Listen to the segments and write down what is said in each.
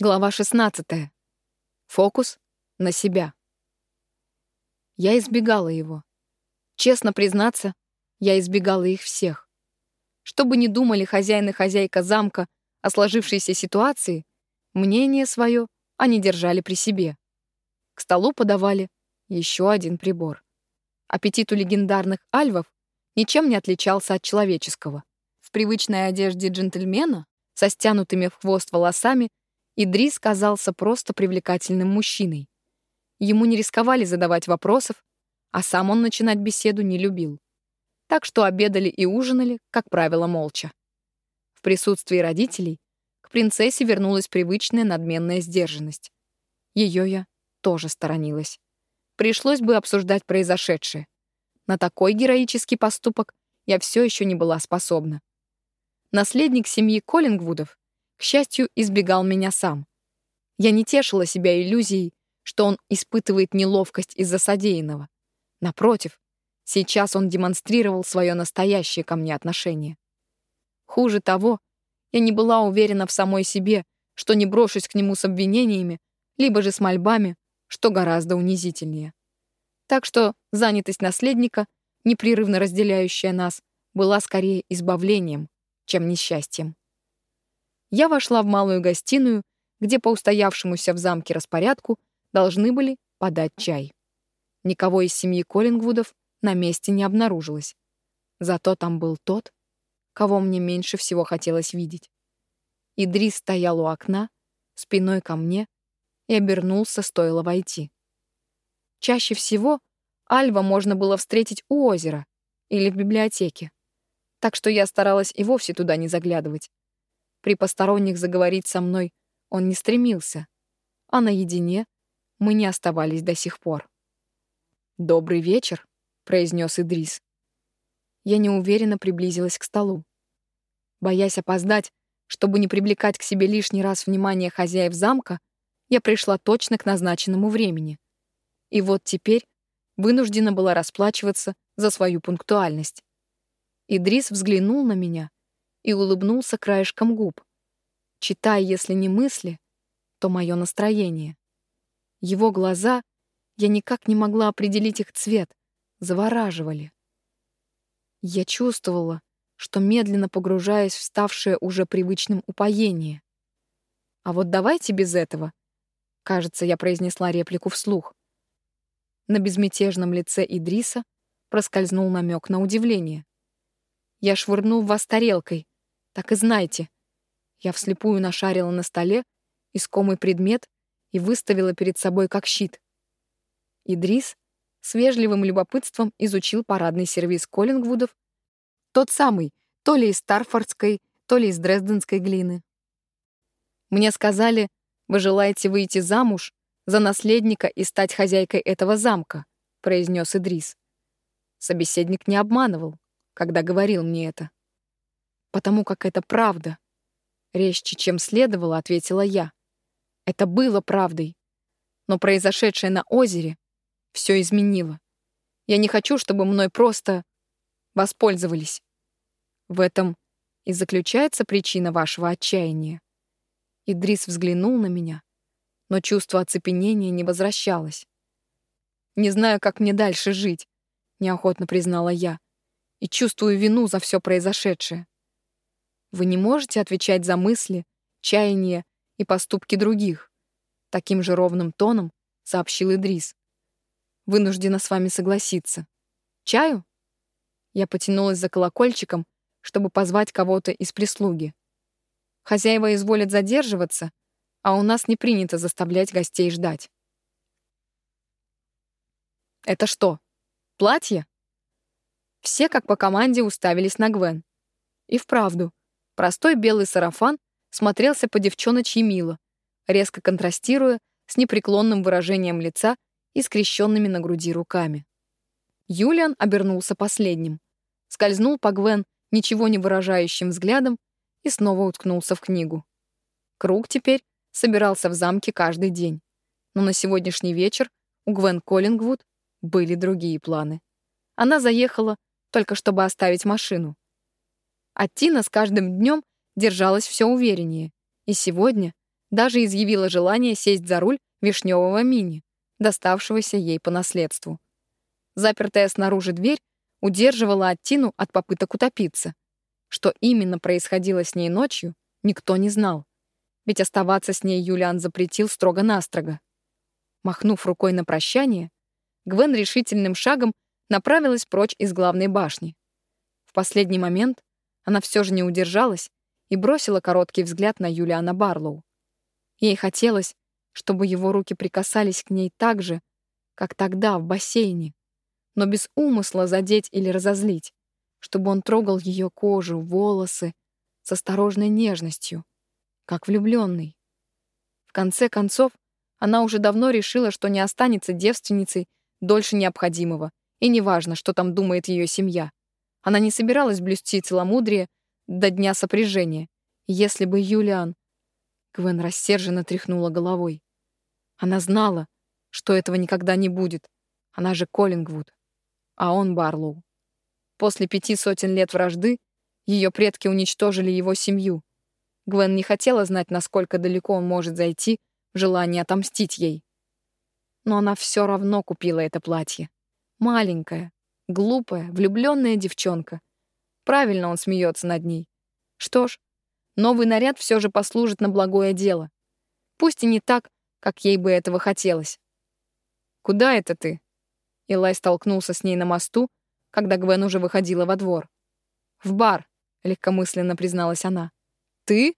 Глава 16. Фокус на себя. Я избегала его. Честно признаться, я избегала их всех. Что бы ни думали хозяин и хозяйка замка о сложившейся ситуации, мнение свое они держали при себе. К столу подавали еще один прибор. Аппетит у легендарных альвов ничем не отличался от человеческого. В привычной одежде джентльмена, со стянутыми в хвост волосами, Идрис казался просто привлекательным мужчиной. Ему не рисковали задавать вопросов, а сам он начинать беседу не любил. Так что обедали и ужинали, как правило, молча. В присутствии родителей к принцессе вернулась привычная надменная сдержанность. Ее я тоже сторонилась. Пришлось бы обсуждать произошедшее. На такой героический поступок я все еще не была способна. Наследник семьи Коллингвудов к счастью, избегал меня сам. Я не тешила себя иллюзией, что он испытывает неловкость из-за содеянного. Напротив, сейчас он демонстрировал свое настоящее ко мне отношение. Хуже того, я не была уверена в самой себе, что не брошусь к нему с обвинениями, либо же с мольбами, что гораздо унизительнее. Так что занятость наследника, непрерывно разделяющая нас, была скорее избавлением, чем несчастьем я вошла в малую гостиную, где по устоявшемуся в замке распорядку должны были подать чай. Никого из семьи Коллингвудов на месте не обнаружилось. Зато там был тот, кого мне меньше всего хотелось видеть. Идрис стоял у окна, спиной ко мне, и обернулся, стоило войти. Чаще всего Альва можно было встретить у озера или в библиотеке, так что я старалась и вовсе туда не заглядывать. При посторонних заговорить со мной он не стремился, а наедине мы не оставались до сих пор. «Добрый вечер», — произнес Идрис. Я неуверенно приблизилась к столу. Боясь опоздать, чтобы не привлекать к себе лишний раз внимание хозяев замка, я пришла точно к назначенному времени. И вот теперь вынуждена была расплачиваться за свою пунктуальность. Идрис взглянул на меня и улыбнулся краешком губ. Читая, если не мысли, то мое настроение. Его глаза, я никак не могла определить их цвет, завораживали. Я чувствовала, что медленно погружаясь в ставшее уже привычным упоение. А вот давайте без этого. Кажется, я произнесла реплику вслух. На безмятежном лице Идриса проскользнул намек на удивление. Я швырнул вас тарелкой, так и знайте. Я вслепую нашарила на столе искомый предмет и выставила перед собой как щит. Идрис с вежливым любопытством изучил парадный сервиз Коллингвудов, тот самый, то ли из Старфордской, то ли из Дрезденской глины. Мне сказали, вы желаете выйти замуж за наследника и стать хозяйкой этого замка, произнес Идрис. Собеседник не обманывал, когда говорил мне это потому как это правда. Резче, чем следовало, ответила я. Это было правдой. Но произошедшее на озере все изменило. Я не хочу, чтобы мной просто воспользовались. В этом и заключается причина вашего отчаяния. Идрис взглянул на меня, но чувство оцепенения не возвращалось. «Не знаю, как мне дальше жить», — неохотно признала я, «и чувствую вину за все произошедшее. Вы не можете отвечать за мысли, чаяния и поступки других. Таким же ровным тоном сообщил Идрис. Вынуждена с вами согласиться. Чаю? Я потянулась за колокольчиком, чтобы позвать кого-то из прислуги. Хозяева изволят задерживаться, а у нас не принято заставлять гостей ждать. Это что, платье? Все, как по команде, уставились на Гвен. И вправду, Простой белый сарафан смотрелся по девчоночьи мило, резко контрастируя с непреклонным выражением лица и скрещенными на груди руками. Юлиан обернулся последним, скользнул по Гвен ничего не выражающим взглядом и снова уткнулся в книгу. Круг теперь собирался в замке каждый день, но на сегодняшний вечер у Гвен Коллингвуд были другие планы. Она заехала только чтобы оставить машину. А Тина с каждым днем держалась все увереннее. И сегодня, Даже изъявила желание сесть за руль вишневого мини, доставшегося ей по наследству. Запертая снаружи дверь удерживала Аттину от попыток утопиться. Что именно происходило с ней ночью, никто не знал. Ведь оставаться с ней Юлиан запретил строго-настрого. Махнув рукой на прощание, Гвен решительным шагом направилась прочь из главной башни. В последний момент она все же не удержалась и бросила короткий взгляд на Юлиана Барлоу. Ей хотелось, чтобы его руки прикасались к ней так же, как тогда в бассейне, но без умысла задеть или разозлить, чтобы он трогал ее кожу, волосы с осторожной нежностью, как влюбленный. В конце концов, она уже давно решила, что не останется девственницей дольше необходимого, и неважно, что там думает ее семья. Она не собиралась блюсти целомудрие до дня сопряжения. Если бы Юлиан... Гвен рассерженно тряхнула головой. Она знала, что этого никогда не будет. Она же Коллингвуд, а он Барлоу. После пяти сотен лет вражды ее предки уничтожили его семью. Гвен не хотела знать, насколько далеко он может зайти в желании отомстить ей. Но она все равно купила это платье. Маленькая, глупая, влюбленная девчонка. Правильно он смеется над ней. Что ж, новый наряд все же послужит на благое дело. Пусть и не так, как ей бы этого хотелось. «Куда это ты?» Илай столкнулся с ней на мосту, когда Гвен уже выходила во двор. «В бар», — легкомысленно призналась она. «Ты?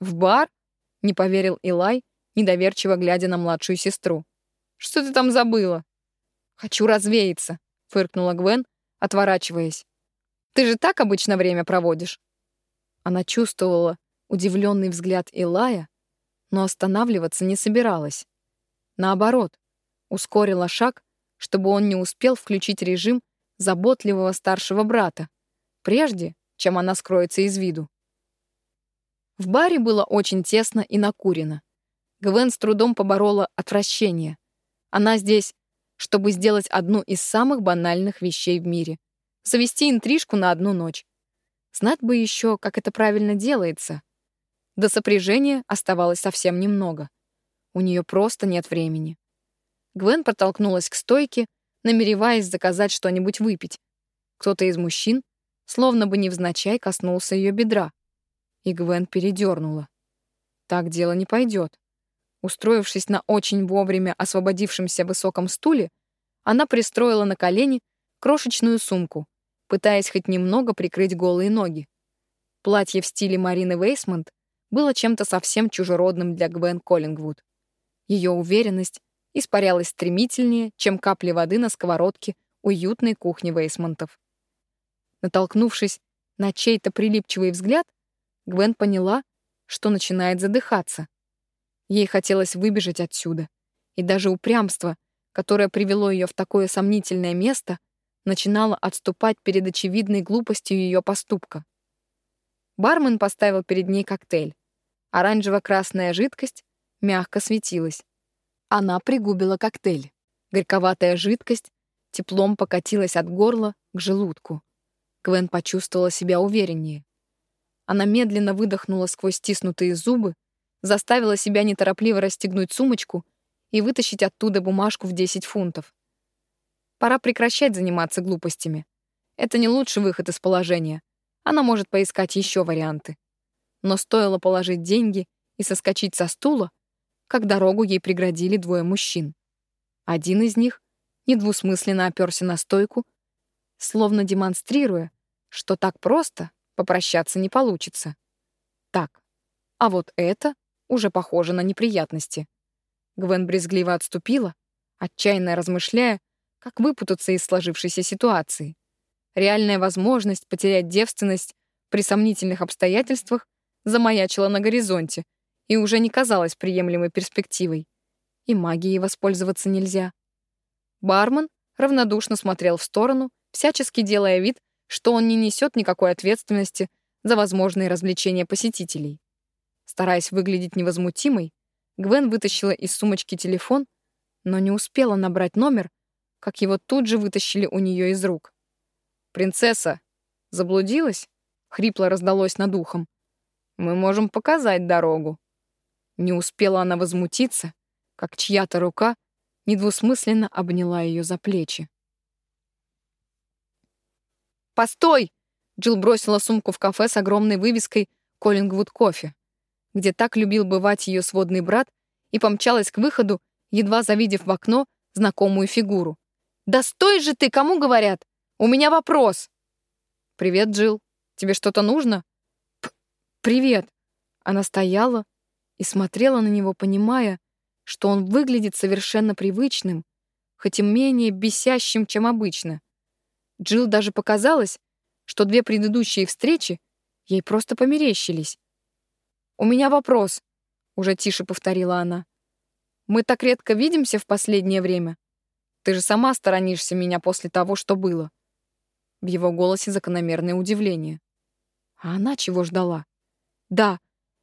В бар?» — не поверил Илай, недоверчиво глядя на младшую сестру. «Что ты там забыла?» «Хочу развеяться», — фыркнула Гвен, отворачиваясь. «Ты же так обычно время проводишь?» Она чувствовала удивленный взгляд Илая, но останавливаться не собиралась. Наоборот, ускорила шаг, чтобы он не успел включить режим заботливого старшего брата, прежде, чем она скроется из виду. В баре было очень тесно и накурено. Гвен с трудом поборола отвращение. Она здесь, чтобы сделать одну из самых банальных вещей в мире — завести интрижку на одну ночь. Знать бы еще, как это правильно делается — до сопряжения оставалось совсем немного. У нее просто нет времени. Гвен протолкнулась к стойке, намереваясь заказать что-нибудь выпить. Кто-то из мужчин, словно бы невзначай, коснулся ее бедра. И Гвен передернула. Так дело не пойдет. Устроившись на очень вовремя освободившемся высоком стуле, она пристроила на колени крошечную сумку, пытаясь хоть немного прикрыть голые ноги. Платье в стиле Марины Вейсмонт было чем-то совсем чужеродным для Гвен Коллингвуд. Ее уверенность испарялась стремительнее, чем капли воды на сковородке уютной кухни Вейсмонтов. Натолкнувшись на чей-то прилипчивый взгляд, Гвен поняла, что начинает задыхаться. Ей хотелось выбежать отсюда, и даже упрямство, которое привело ее в такое сомнительное место, начинало отступать перед очевидной глупостью ее поступка. Бармен поставил перед ней коктейль. Оранжево-красная жидкость мягко светилась. Она пригубила коктейль. Горьковатая жидкость теплом покатилась от горла к желудку. Гвен почувствовала себя увереннее. Она медленно выдохнула сквозь стиснутые зубы, заставила себя неторопливо расстегнуть сумочку и вытащить оттуда бумажку в 10 фунтов. Пора прекращать заниматься глупостями. Это не лучший выход из положения. Она может поискать еще варианты но стоило положить деньги и соскочить со стула, как дорогу ей преградили двое мужчин. Один из них недвусмысленно оперся на стойку, словно демонстрируя, что так просто попрощаться не получится. Так, а вот это уже похоже на неприятности. Гвен брезгливо отступила, отчаянно размышляя, как выпутаться из сложившейся ситуации. Реальная возможность потерять девственность при сомнительных обстоятельствах замаячила на горизонте и уже не казалась приемлемой перспективой. И магией воспользоваться нельзя. Бармен равнодушно смотрел в сторону, всячески делая вид, что он не несет никакой ответственности за возможные развлечения посетителей. Стараясь выглядеть невозмутимой, Гвен вытащила из сумочки телефон, но не успела набрать номер, как его тут же вытащили у нее из рук. «Принцесса, заблудилась?» — хрипло раздалось над ухом. Мы можем показать дорогу». Не успела она возмутиться, как чья-то рука недвусмысленно обняла ее за плечи. «Постой!» Джилл бросила сумку в кафе с огромной вывеской «Коллингвуд кофе», где так любил бывать ее сводный брат, и помчалась к выходу, едва завидев в окно знакомую фигуру. «Да стой же ты, кому говорят? У меня вопрос!» «Привет, Джилл. Тебе что-то нужно?» П «Привет». Она стояла и смотрела на него, понимая, что он выглядит совершенно привычным, хоть и менее бесящим, чем обычно. Джилл даже показалось, что две предыдущие встречи ей просто померещились. «У меня вопрос», — уже тише повторила она. «Мы так редко видимся в последнее время. Ты же сама сторонишься меня после того, что было». В его голосе закономерное удивление. А она чего ждала? «Да,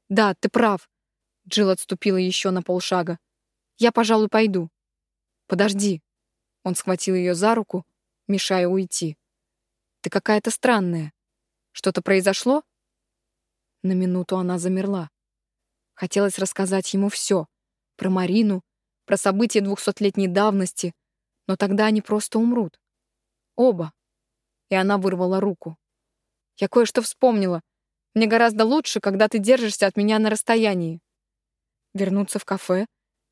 да, ты прав». Джилл отступила еще на полшага. «Я, пожалуй, пойду». «Подожди». Он схватил ее за руку, мешая уйти. «Ты какая-то странная. Что-то произошло?» На минуту она замерла. Хотелось рассказать ему все. Про Марину, про события двухсотлетней давности. Но тогда они просто умрут. Оба. И она вырвала руку. «Я кое-что вспомнила. Мне гораздо лучше, когда ты держишься от меня на расстоянии. Вернуться в кафе,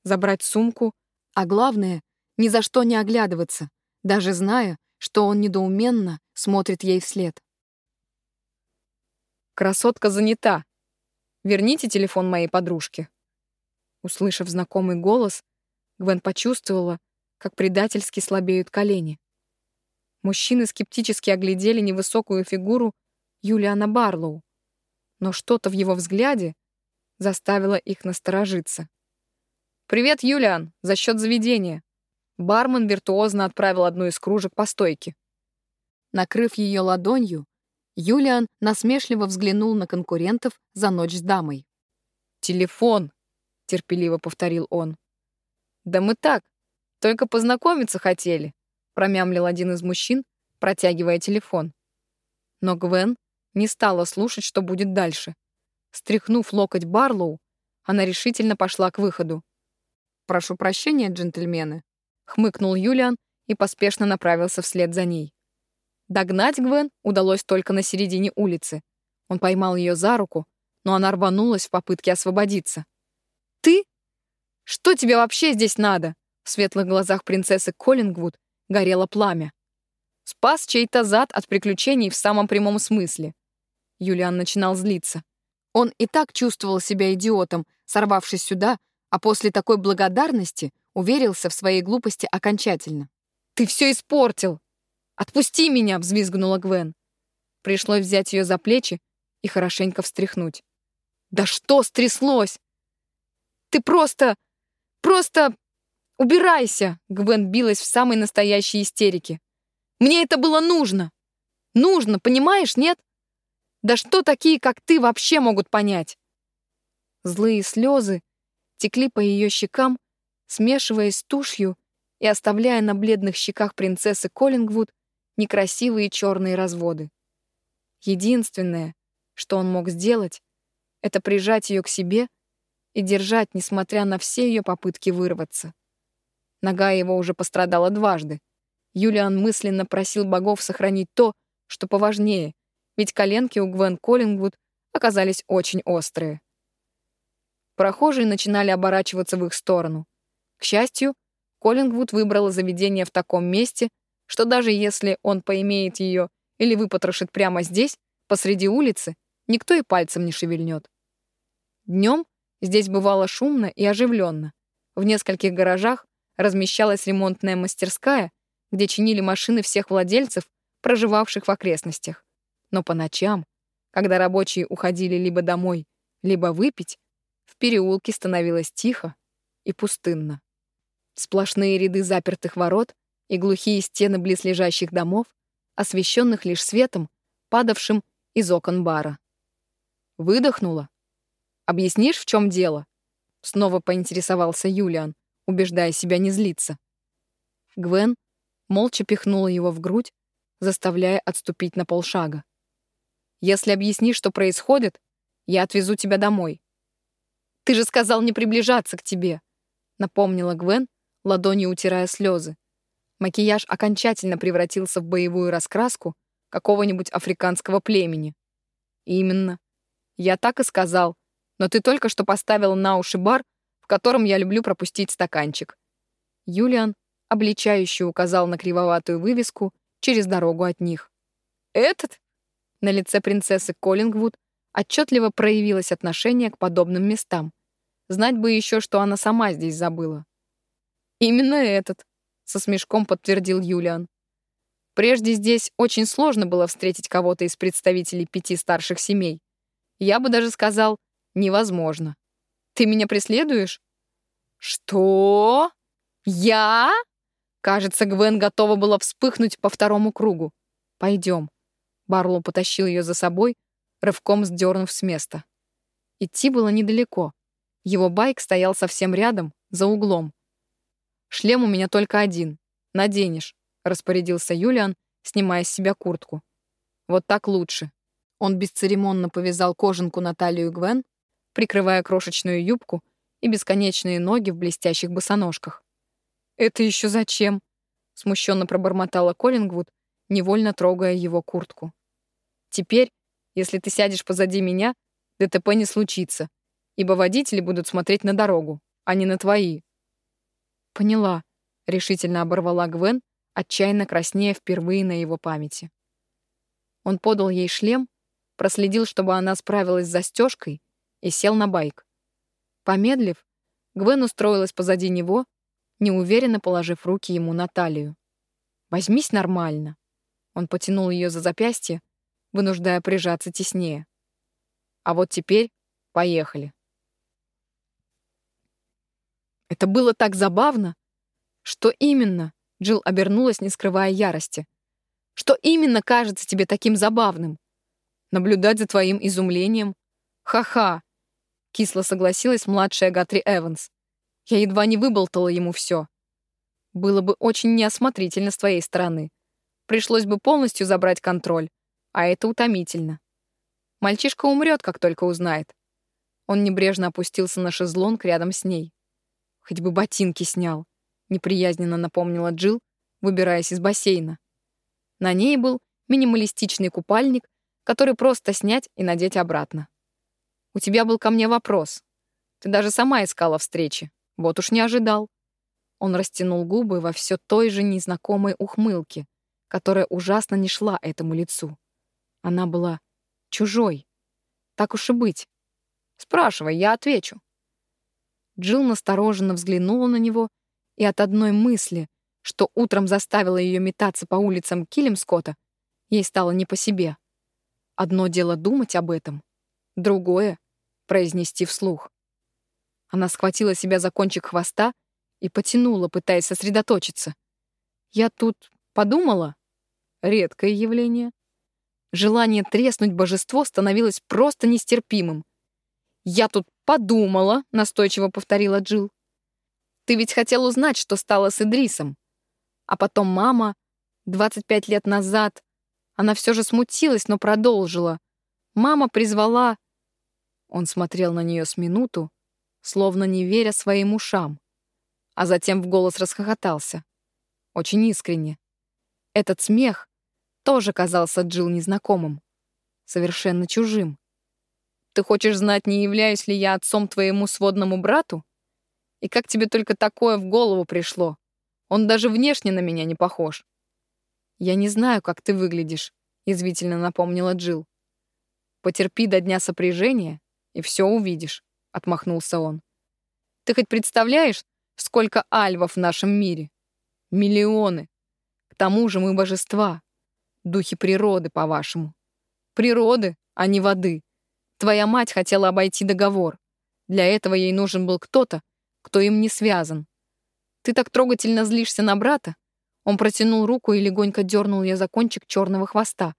забрать сумку, а главное, ни за что не оглядываться, даже зная, что он недоуменно смотрит ей вслед. «Красотка занята. Верните телефон моей подружке». Услышав знакомый голос, Гвен почувствовала, как предательски слабеют колени. Мужчины скептически оглядели невысокую фигуру Юлиана Барлоу, но что-то в его взгляде заставило их насторожиться. «Привет, Юлиан, за счет заведения». Бармен виртуозно отправил одну из кружек по стойке. Накрыв ее ладонью, Юлиан насмешливо взглянул на конкурентов за ночь с дамой. «Телефон», — терпеливо повторил он. «Да мы так, только познакомиться хотели», — промямлил один из мужчин, протягивая телефон. Но Гвен не стала слушать, что будет дальше. Стряхнув локоть Барлоу, она решительно пошла к выходу. «Прошу прощения, джентльмены», — хмыкнул Юлиан и поспешно направился вслед за ней. Догнать Гвен удалось только на середине улицы. Он поймал ее за руку, но она рванулась в попытке освободиться. «Ты? Что тебе вообще здесь надо?» В светлых глазах принцессы Коллингвуд горело пламя. Спас чей-то зад от приключений в самом прямом смысле. Юлиан начинал злиться. Он и так чувствовал себя идиотом, сорвавшись сюда, а после такой благодарности уверился в своей глупости окончательно. «Ты все испортил! Отпусти меня!» — взвизгнула Гвен. Пришлось взять ее за плечи и хорошенько встряхнуть. «Да что стряслось? Ты просто... просто... убирайся!» Гвен билась в самой настоящей истерике. «Мне это было нужно! Нужно, понимаешь, нет? Да что такие, как ты, вообще могут понять? Злые слезы текли по ее щекам, смешиваясь с тушью и оставляя на бледных щеках принцессы Коллингвуд некрасивые черные разводы. Единственное, что он мог сделать, это прижать ее к себе и держать, несмотря на все ее попытки вырваться. Нога его уже пострадала дважды. Юлиан мысленно просил богов сохранить то, что поважнее, ведь коленки у Гвен Коллингвуд оказались очень острые. Прохожие начинали оборачиваться в их сторону. К счастью, Коллингвуд выбрала заведение в таком месте, что даже если он поимеет ее или выпотрошит прямо здесь, посреди улицы, никто и пальцем не шевельнет. Днем здесь бывало шумно и оживленно. В нескольких гаражах размещалась ремонтная мастерская, где чинили машины всех владельцев, проживавших в окрестностях. Но по ночам, когда рабочие уходили либо домой, либо выпить, в переулке становилось тихо и пустынно. Сплошные ряды запертых ворот и глухие стены близлежащих домов, освещенных лишь светом, падавшим из окон бара. Выдохнула. «Объяснишь, в чем дело?» Снова поинтересовался Юлиан, убеждая себя не злиться. Гвен молча пихнула его в грудь, заставляя отступить на полшага. Если объяснишь, что происходит, я отвезу тебя домой. Ты же сказал не приближаться к тебе, напомнила Гвен, ладонью утирая слезы. Макияж окончательно превратился в боевую раскраску какого-нибудь африканского племени. Именно. Я так и сказал, но ты только что поставила на уши бар, в котором я люблю пропустить стаканчик. Юлиан обличающе указал на кривоватую вывеску через дорогу от них. «Этот?» На лице принцессы Коллингвуд отчетливо проявилось отношение к подобным местам. Знать бы еще, что она сама здесь забыла. «Именно этот», — со смешком подтвердил Юлиан. «Прежде здесь очень сложно было встретить кого-то из представителей пяти старших семей. Я бы даже сказал, невозможно. Ты меня преследуешь?» «Что? Я?» Кажется, Гвен готова была вспыхнуть по второму кругу. «Пойдем». Барлоу потащил ее за собой, рывком сдернув с места. Идти было недалеко. Его байк стоял совсем рядом, за углом. «Шлем у меня только один. Наденешь», — распорядился Юлиан, снимая с себя куртку. «Вот так лучше». Он бесцеремонно повязал кожанку на талию Гвен, прикрывая крошечную юбку и бесконечные ноги в блестящих босоножках. «Это еще зачем?» — смущенно пробормотала Коллингвуд, невольно трогая его куртку. «Теперь, если ты сядешь позади меня, ДТП не случится, ибо водители будут смотреть на дорогу, а не на твои». «Поняла», — решительно оборвала Гвен, отчаянно краснея впервые на его памяти. Он подал ей шлем, проследил, чтобы она справилась с застежкой, и сел на байк. Помедлив, Гвен устроилась позади него неуверенно положив руки ему на талию. «Возьмись нормально». Он потянул ее за запястье, вынуждая прижаться теснее. «А вот теперь поехали». Это было так забавно. Что именно? Джилл обернулась, не скрывая ярости. Что именно кажется тебе таким забавным? Наблюдать за твоим изумлением? Ха-ха! Кисло согласилась младшая Гатри Эванс. Я едва не выболтала ему все. Было бы очень неосмотрительно с твоей стороны. Пришлось бы полностью забрать контроль, а это утомительно. Мальчишка умрет, как только узнает. Он небрежно опустился на шезлонг рядом с ней. Хоть бы ботинки снял, неприязненно напомнила Джил, выбираясь из бассейна. На ней был минималистичный купальник, который просто снять и надеть обратно. У тебя был ко мне вопрос. Ты даже сама искала встречи. Вот уж не ожидал. Он растянул губы во все той же незнакомой ухмылке, которая ужасно не шла этому лицу. Она была чужой. Так уж и быть. Спрашивай, я отвечу. Джилл настороженно взглянула на него, и от одной мысли, что утром заставила ее метаться по улицам Килимскота, ей стало не по себе. Одно дело думать об этом, другое — произнести вслух. Она схватила себя за кончик хвоста и потянула, пытаясь сосредоточиться. Я тут подумала. Редкое явление. Желание треснуть божество становилось просто нестерпимым. «Я тут подумала», — настойчиво повторила Джил. «Ты ведь хотел узнать, что стало с Идрисом. А потом мама, 25 лет назад, она все же смутилась, но продолжила. Мама призвала...» Он смотрел на нее с минуту, словно не веря своим ушам, а затем в голос расхохотался. Очень искренне. Этот смех тоже казался Джилл незнакомым, совершенно чужим. «Ты хочешь знать, не являюсь ли я отцом твоему сводному брату? И как тебе только такое в голову пришло? Он даже внешне на меня не похож». «Я не знаю, как ты выглядишь», — язвительно напомнила Джилл. «Потерпи до дня сопряжения, и все увидишь» отмахнулся он. Ты хоть представляешь, сколько альвов в нашем мире? Миллионы. К тому же мы божества. Духи природы, по-вашему. Природы, а не воды. Твоя мать хотела обойти договор. Для этого ей нужен был кто-то, кто им не связан. Ты так трогательно злишься на брата? Он протянул руку и легонько дернул ее за кончик черного хвоста.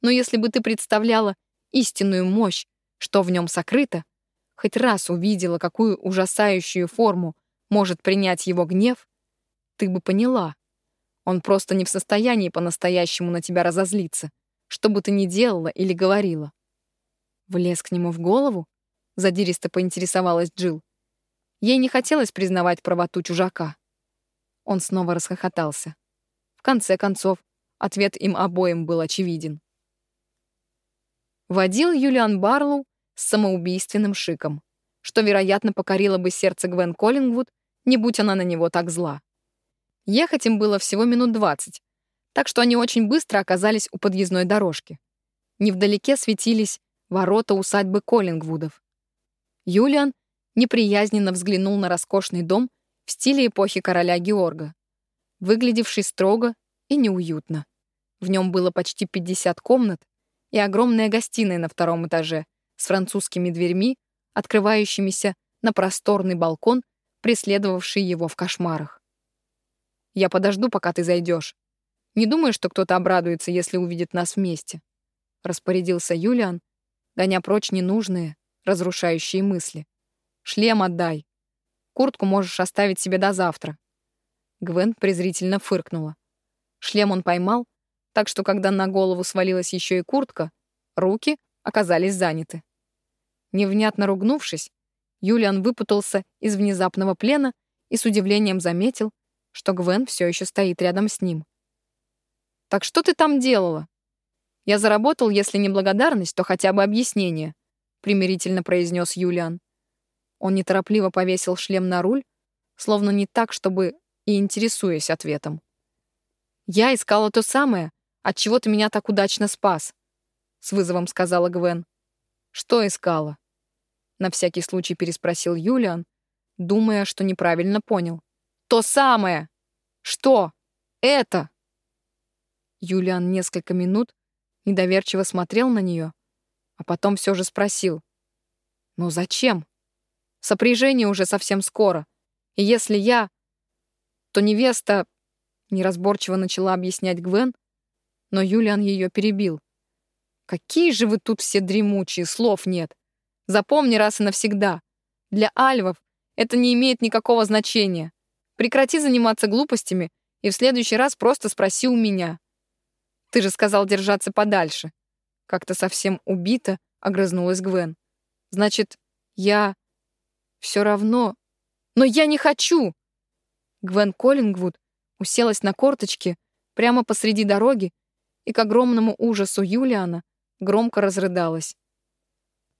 Но если бы ты представляла истинную мощь, что в нем сокрыто, хоть раз увидела, какую ужасающую форму может принять его гнев, ты бы поняла. Он просто не в состоянии по-настоящему на тебя разозлиться, что бы ты ни делала или говорила. Влез к нему в голову? задиристо поинтересовалась Джил. Ей не хотелось признавать правоту чужака. Он снова расхохотался. В конце концов, ответ им обоим был очевиден. Водил Юлиан Барлоу с самоубийственным шиком, что, вероятно, покорило бы сердце Гвен Коллингвуд, не будь она на него так зла. Ехать им было всего минут двадцать, так что они очень быстро оказались у подъездной дорожки. Невдалеке светились ворота усадьбы Коллингвудов. Юлиан неприязненно взглянул на роскошный дом в стиле эпохи короля Георга, выглядевший строго и неуютно. В нем было почти 50 комнат и огромная гостиная на втором этаже с французскими дверьми, открывающимися на просторный балкон, преследовавший его в кошмарах. «Я подожду, пока ты зайдешь. Не думаю, что кто-то обрадуется, если увидит нас вместе», — распорядился Юлиан, гоня прочь ненужные, разрушающие мысли. «Шлем отдай. Куртку можешь оставить себе до завтра». Гвен презрительно фыркнула. Шлем он поймал, так что когда на голову свалилась еще и куртка, руки оказались заняты. Невнятно ругнувшись, Юлиан выпутался из внезапного плена и с удивлением заметил, что Гвен все еще стоит рядом с ним. «Так что ты там делала?» «Я заработал, если не благодарность, то хотя бы объяснение», примирительно произнес Юлиан. Он неторопливо повесил шлем на руль, словно не так, чтобы и интересуясь ответом. «Я искала то самое, от чего ты меня так удачно спас», — с вызовом сказала Гвен. «Что искала?» На всякий случай переспросил Юлиан, думая, что неправильно понял. «То самое!» «Что? Это?» Юлиан несколько минут недоверчиво смотрел на нее, а потом все же спросил. «Ну зачем? Сопряжение уже совсем скоро. И если я, то невеста...» Неразборчиво начала объяснять Гвен, но Юлиан ее перебил. «Какие же вы тут все дремучие, слов нет. Запомни раз и навсегда. Для альвов это не имеет никакого значения. Прекрати заниматься глупостями и в следующий раз просто спроси у меня. Ты же сказал держаться подальше. Как-то совсем убито огрызнулась Гвен. Значит, я все равно... Но я не хочу! Гвен Коллингвуд уселась на корточки прямо посреди дороги и к огромному ужасу Юлиана громко разрыдалась.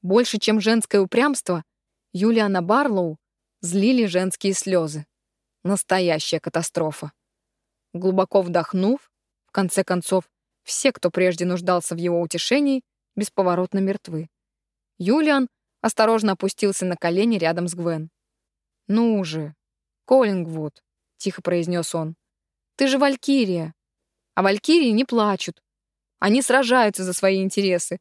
Больше, чем женское упрямство, Юлиана Барлоу злили женские слезы. Настоящая катастрофа. Глубоко вдохнув, в конце концов, все, кто прежде нуждался в его утешении, бесповоротно мертвы. Юлиан осторожно опустился на колени рядом с Гвен. «Ну же, Коллингвуд», — тихо произнес он, — «ты же Валькирия. А Валькирии не плачут. Они сражаются за свои интересы.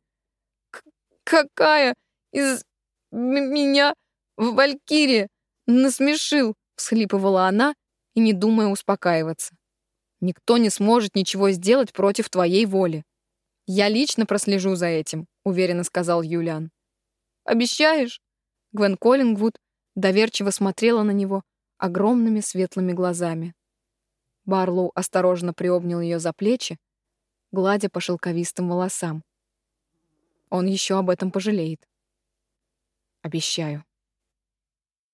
К «Какая из меня Валькирия?» «Насмешил», — всхлипывала она и не думая успокаиваться. Никто не сможет ничего сделать против твоей воли. Я лично прослежу за этим, уверенно сказал Юлиан. Обещаешь? Гвен Коллингвуд доверчиво смотрела на него огромными светлыми глазами. Барлоу осторожно приобнял ее за плечи, гладя по шелковистым волосам. Он еще об этом пожалеет. Обещаю.